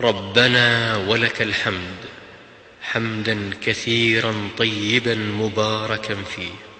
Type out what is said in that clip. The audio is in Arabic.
ربنا ولك الحمد حمدا كثيرا طيبا مباركا فيه.